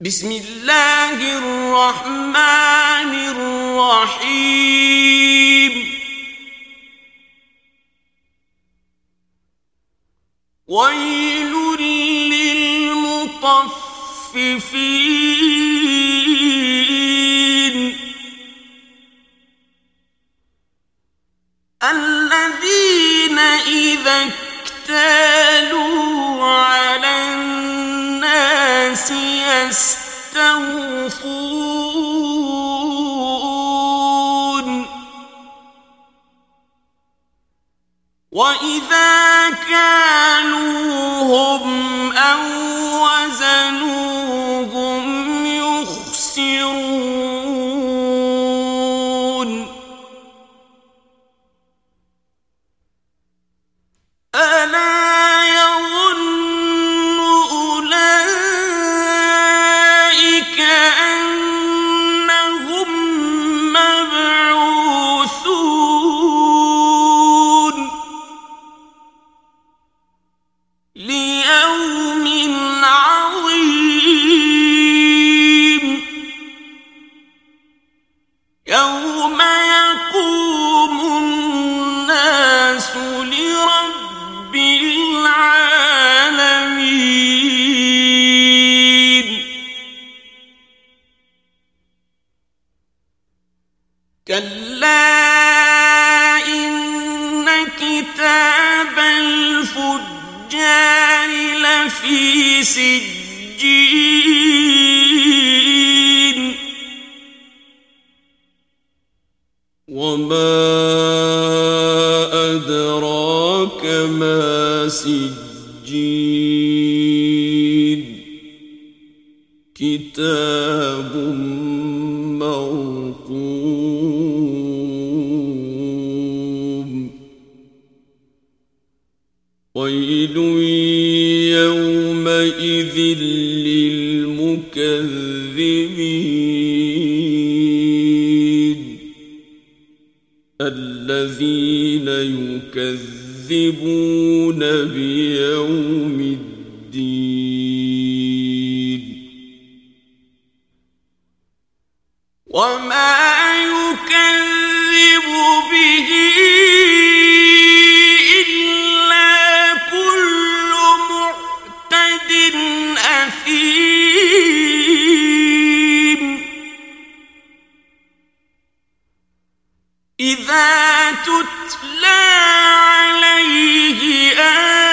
بسم اللہ الرحمن الرحیم ویل للمطففین وَإِذَا كَالُوهُمْ أَوْ وَزَنُوهُمْ لرب العالمين كلا إن كتاب الفجار لفي سجين كتاب مرقوم ويل يومئذ للمكذبين. الذين يكذبون بيوم وما يكذب به إلا كل معتد أثيم إذا تتلى عليه آه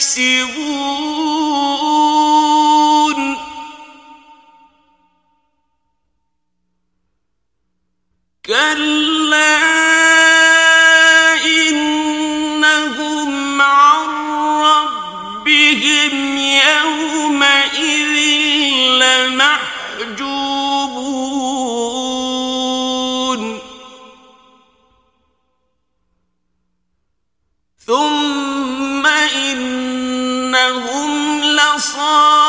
يكسبون. كلا إنهم عن ربهم يكسبون إنهم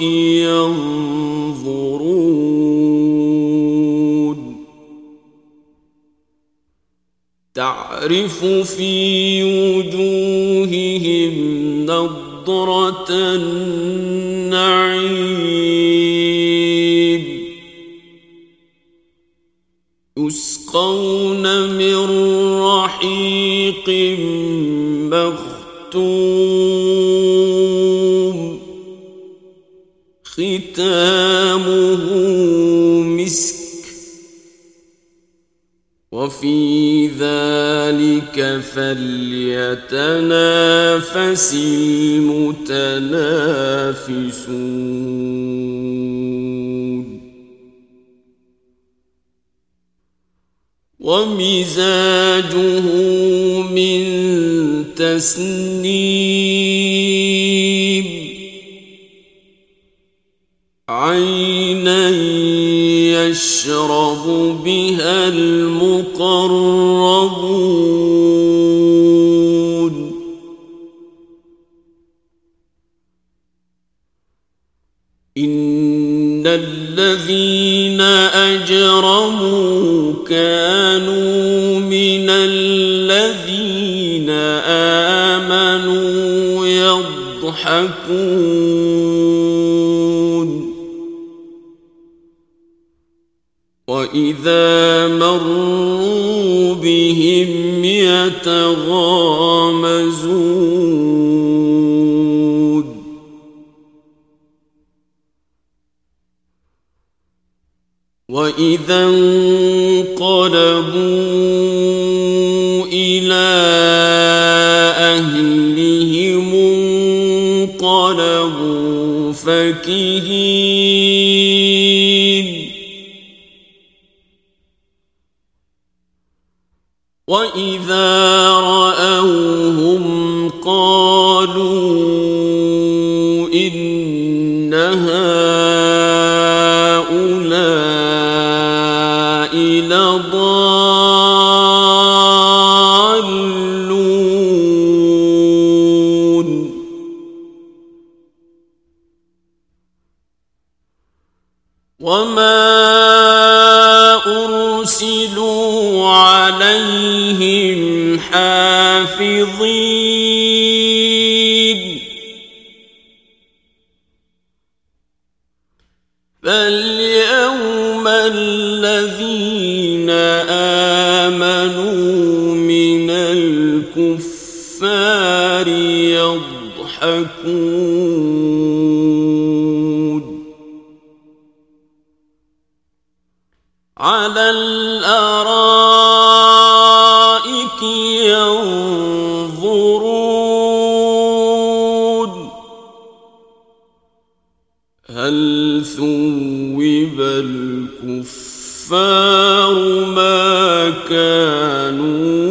يَنْظُرُونَ. تَعْرِفُ فِي وُجُوهِهِمْ نَضْرَةَ النَّعِيمِ. يُسْقَوْنَ مِنْ رَحِيقٍ مَخْتُومٍ. ختامه مسك وفي ذلك فليتنافس المتنافسون. ومزاجه من تسنيم يشرب بها المقربون. إن الذين أجرموا كانوا من الذين آمنوا يضحكون وَإِذَا مَرُّوا بِهِمْ يَتَغَامَزُونَ وَإِذَا انقلبوا إِلَى أَهْلِهِمْ انقلبوا فَكِهِينَ وَإِذَا رَأَوْهُمْ قَالُوا إِنَّ هَؤُلَاءِ لَضَالُّونَ وَمَا فاليوم الذين آمنوا من الكفار يضحكون على الأرض ثوب الكفار ما كانوا